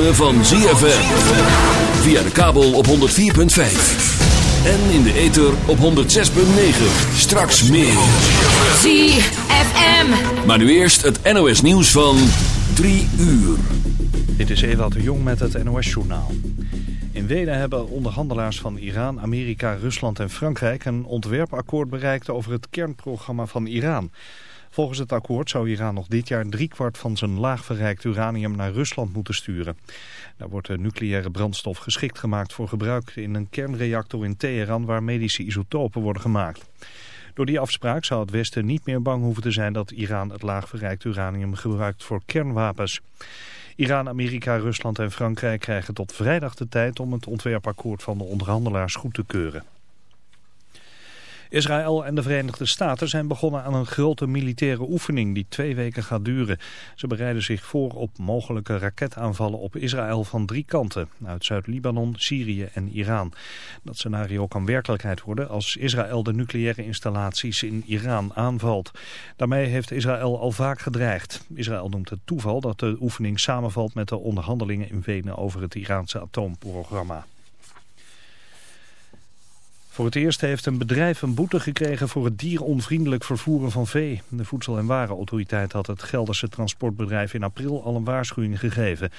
ritme van ZFM. Via de kabel op 104.5. En in de ether op 106.9. Straks meer. ZFM. Maar nu eerst het NOS nieuws van 3 uur. Dit is Ewout de Jong met het NOS-journaal. In Wenen hebben onderhandelaars van Iran, Amerika, Rusland en Frankrijk... een ontwerpakkoord bereikt over het kernprogramma van Iran... Volgens het akkoord zou Iran nog dit jaar driekwart van zijn laag verrijkt uranium naar Rusland moeten sturen. Daar wordt de nucleaire brandstof geschikt gemaakt voor gebruik in een kernreactor in Teheran waar medische isotopen worden gemaakt. Door die afspraak zou het Westen niet meer bang hoeven te zijn dat Iran het laag verrijkt uranium gebruikt voor kernwapens. Iran, Amerika, Rusland en Frankrijk krijgen tot vrijdag de tijd om het ontwerpakkoord van de onderhandelaars goed te keuren. Israël en de Verenigde Staten zijn begonnen aan een grote militaire oefening die twee weken gaat duren. Ze bereiden zich voor op mogelijke raketaanvallen op Israël van drie kanten. Uit Zuid-Libanon, Syrië en Iran. Dat scenario kan werkelijkheid worden als Israël de nucleaire installaties in Iran aanvalt. Daarmee heeft Israël al vaak gedreigd. Israël noemt het toeval dat de oefening samenvalt met de onderhandelingen in Wenen over het Iraanse atoomprogramma. Voor het eerst heeft een bedrijf een boete gekregen voor het dieronvriendelijk vervoeren van vee. De Voedsel- en Warenautoriteit had het Gelderse transportbedrijf in april al een waarschuwing gegeven.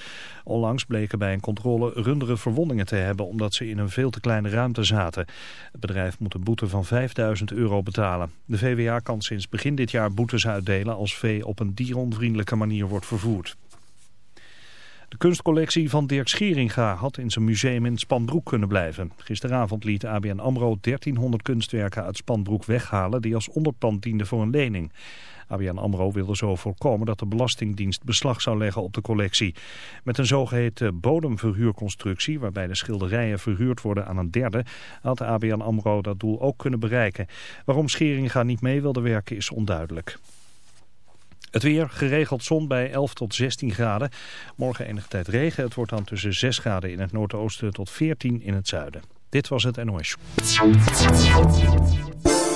Onlangs bleken bij een controle runderen verwondingen te hebben omdat ze in een veel te kleine ruimte zaten. Het bedrijf moet een boete van 5000 euro betalen. De VWA kan sinds begin dit jaar boetes uitdelen als vee op een dieronvriendelijke manier wordt vervoerd. De kunstcollectie van Dirk Scheringa had in zijn museum in Spanbroek kunnen blijven. Gisteravond liet ABN AMRO 1300 kunstwerken uit Spanbroek weghalen die als onderpand dienden voor een lening. ABN AMRO wilde zo voorkomen dat de Belastingdienst beslag zou leggen op de collectie. Met een zogeheten bodemverhuurconstructie, waarbij de schilderijen verhuurd worden aan een derde, had ABN AMRO dat doel ook kunnen bereiken. Waarom Scheringa niet mee wilde werken is onduidelijk. Het weer, geregeld zon bij 11 tot 16 graden. Morgen enige tijd regen. Het wordt dan tussen 6 graden in het noordoosten tot 14 in het zuiden. Dit was het NOS.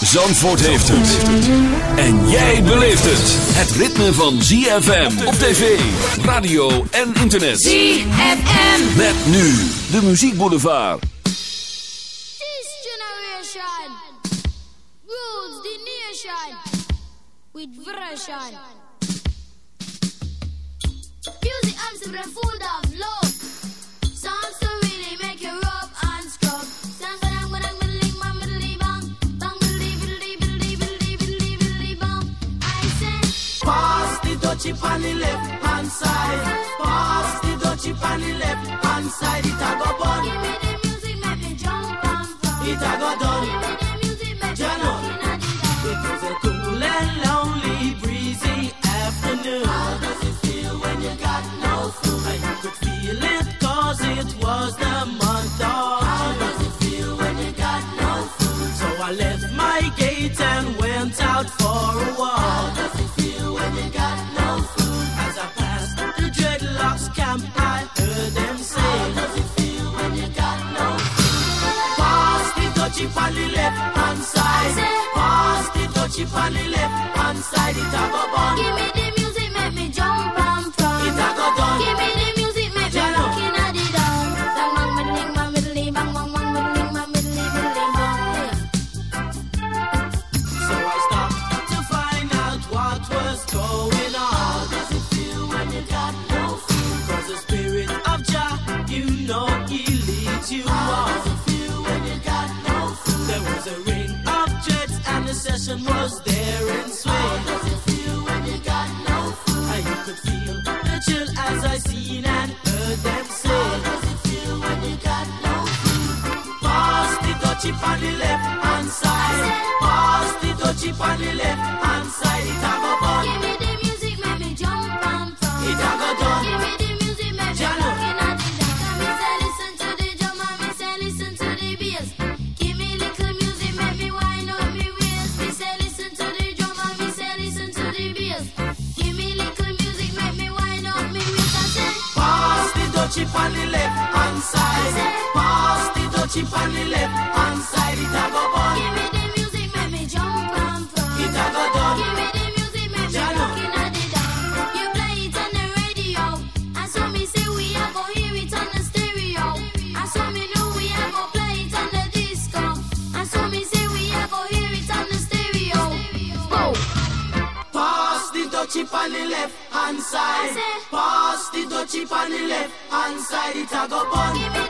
Zandvoort heeft het. En jij beleeft het. Het ritme van ZFM op tv, radio en internet. ZFM. Met nu de muziekboulevard. This generation rules the nation with version. Music I'm full of love. Dutchie on the left hand side. Pass the dutchie on the left hand side. It a go chip on the left hand side, it a go burn. Give me the light it a go burn.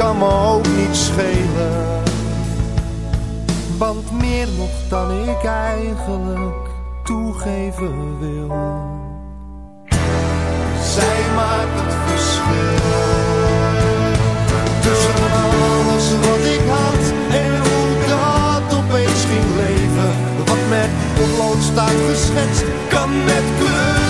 Kan me ook niet schelen. Want meer nog dan ik eigenlijk toegeven wil. Zij maakt het verschil. Tussen alles wat ik had en hoe dat opeens ging leven. Wat met potlood staat geschetst, kan met kleur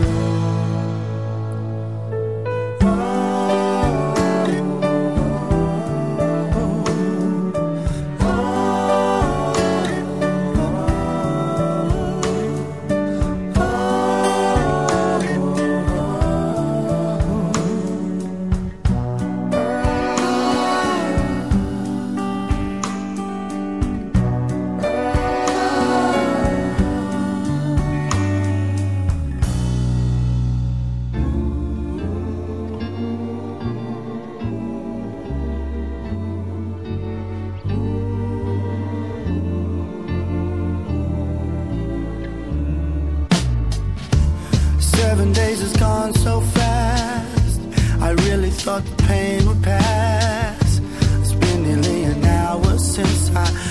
thought the pain would pass. It's been nearly an hour since I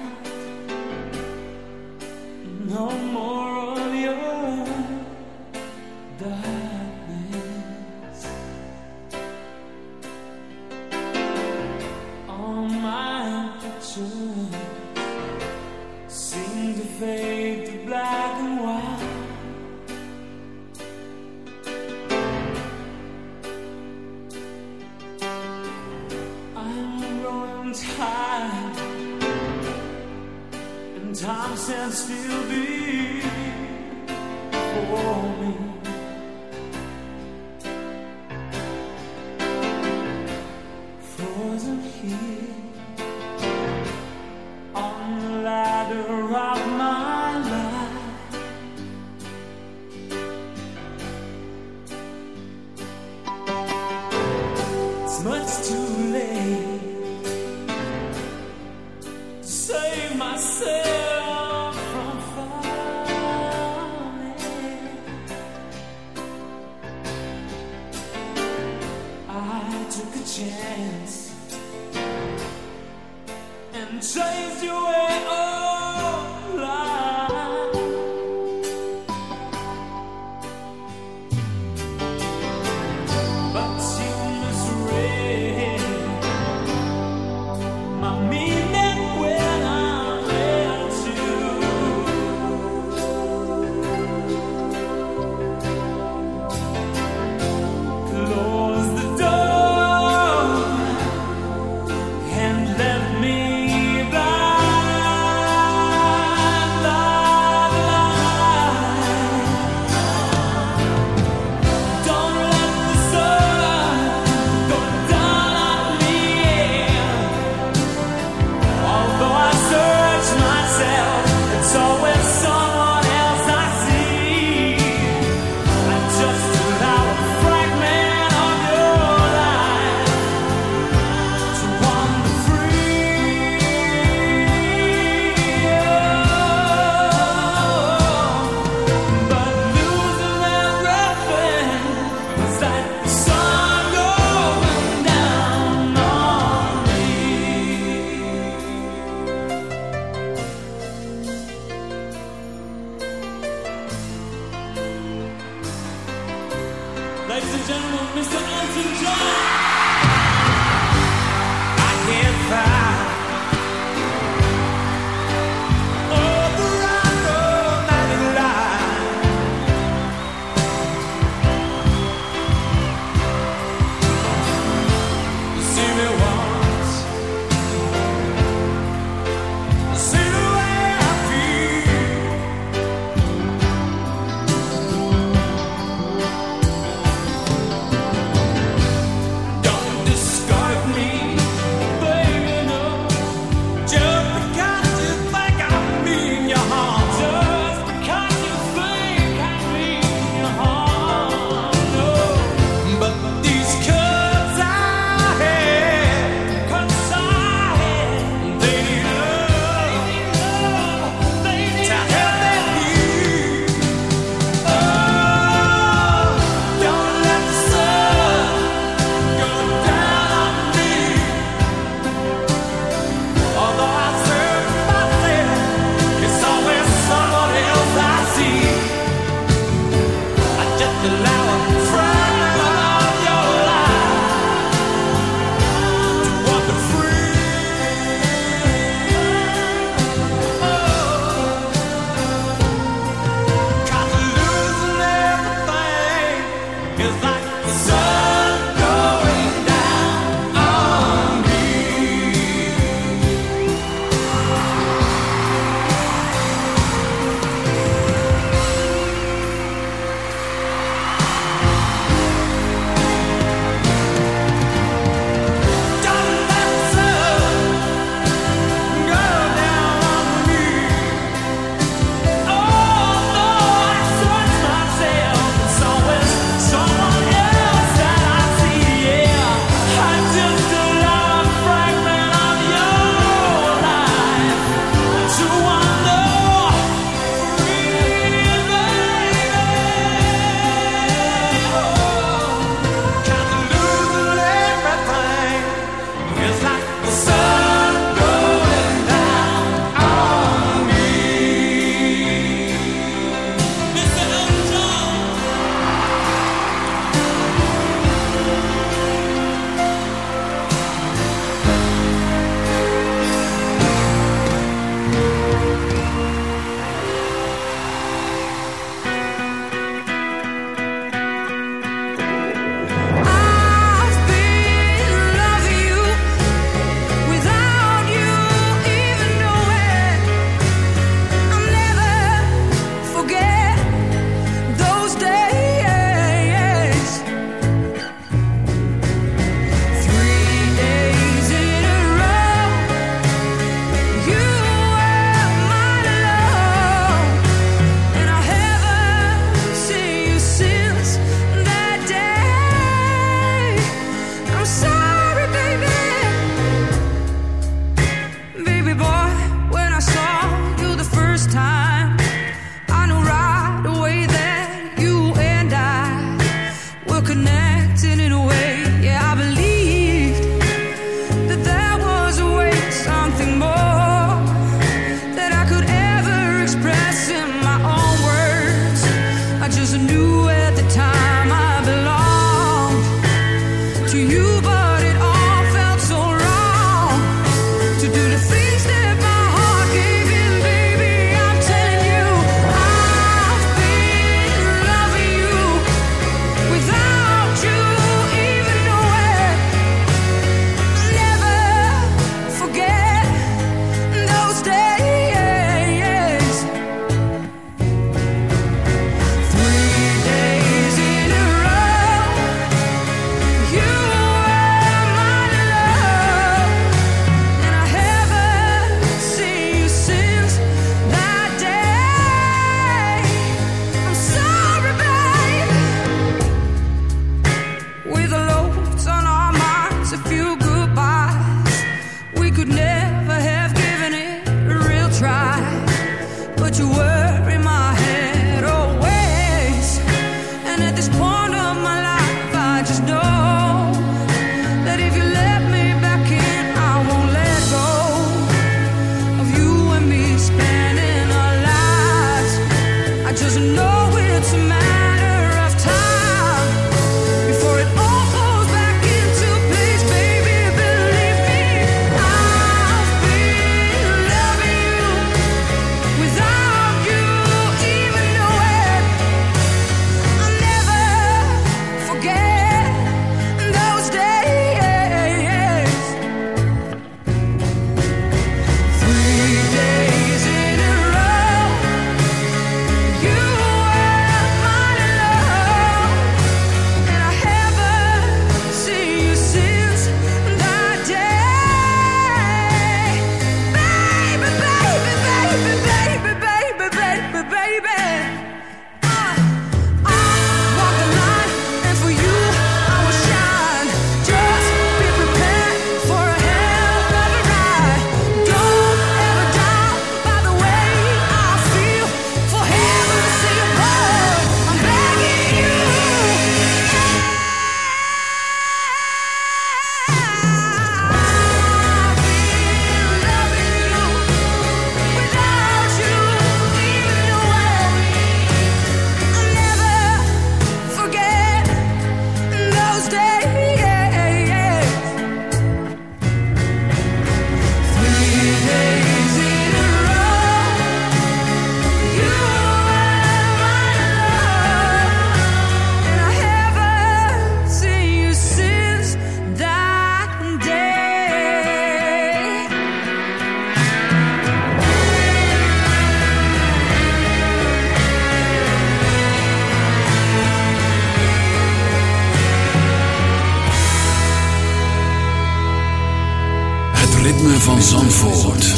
Van Zandvoort.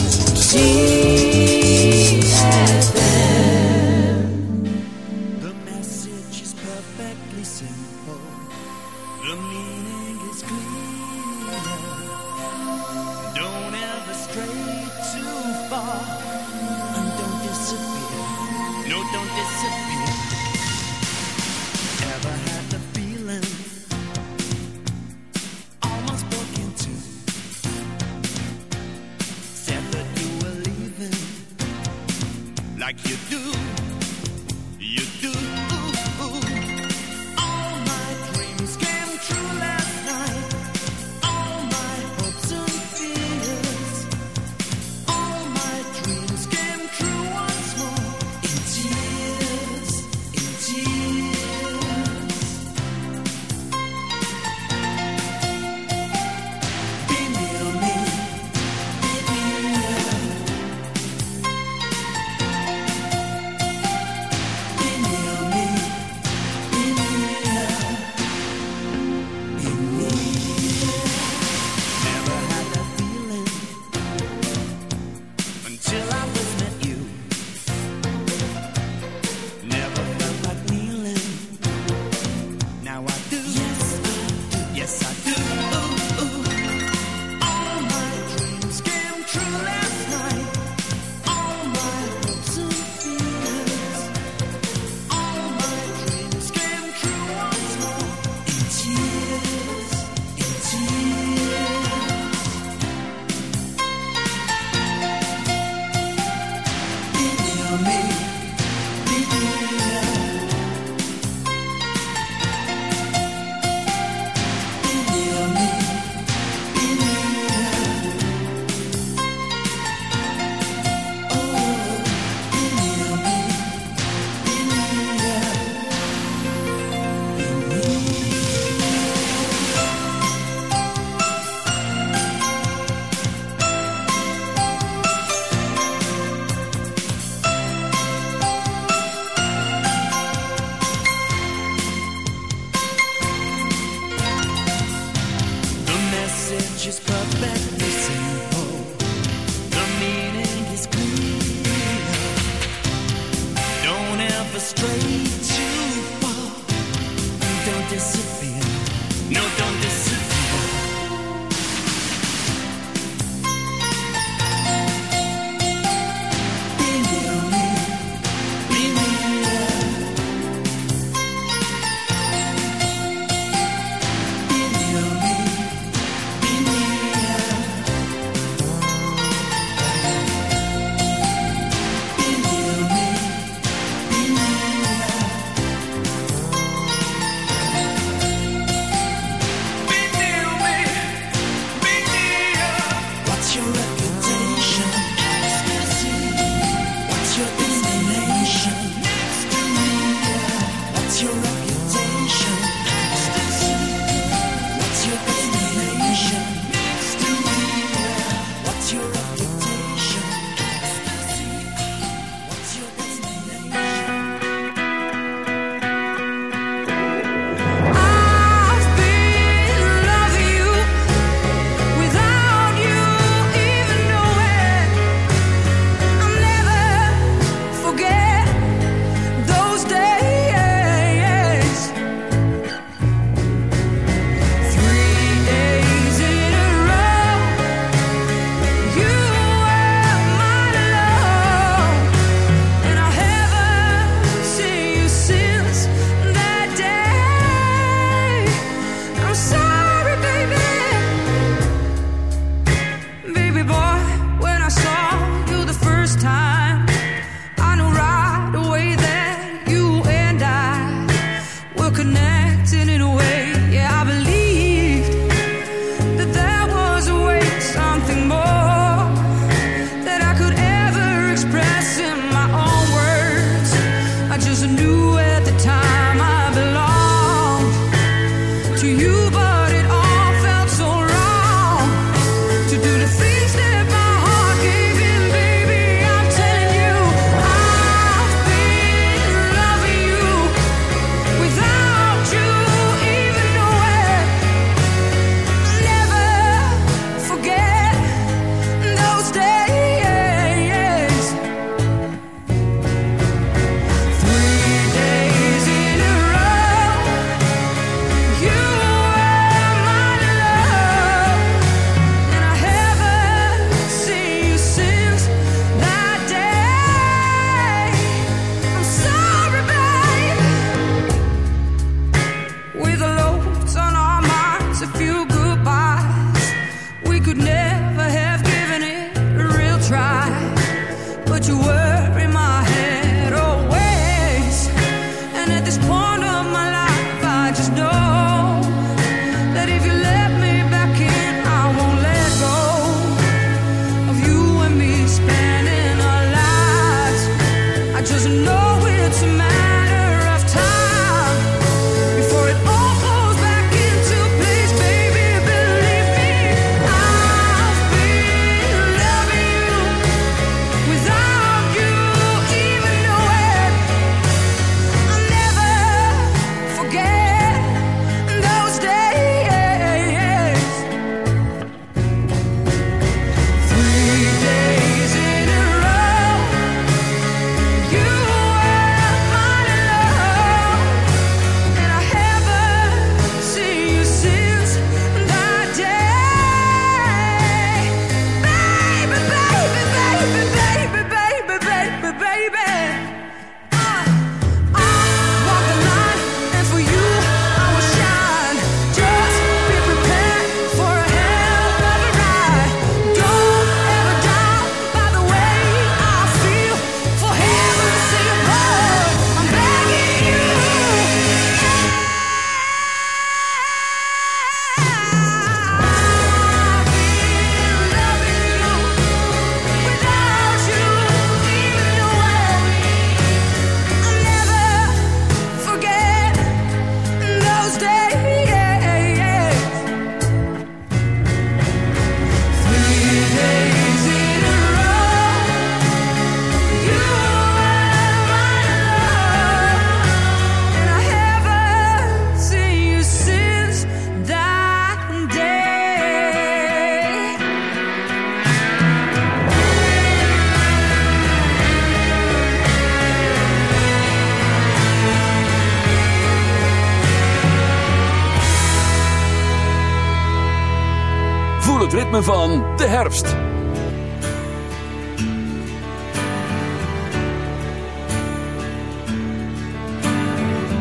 Van de herfst.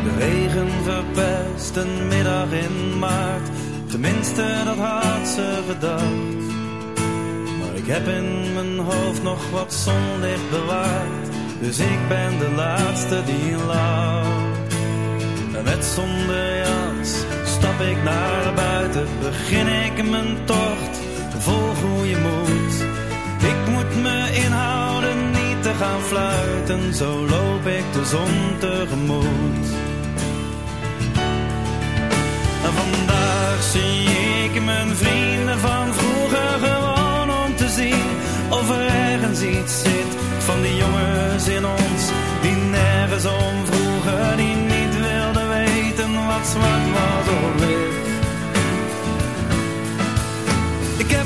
De regen verpest een middag in maart. Tenminste, dat had ze gedacht. Maar ik heb in mijn hoofd nog wat zonlicht bewaard. Dus ik ben de laatste die lacht. En met zonder jas stap ik naar buiten. Begin ik mijn tocht moed. Ik moet me inhouden niet te gaan fluiten. Zo loop ik de zon tegemoet. Vandaag zie ik mijn vrienden van vroeger gewoon om te zien of er ergens iets zit van die jongens in ons die nergens om vroegen, die niet wilden weten wat zwart was of wit. Ik heb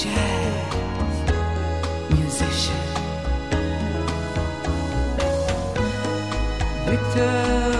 jazz musician. Victor.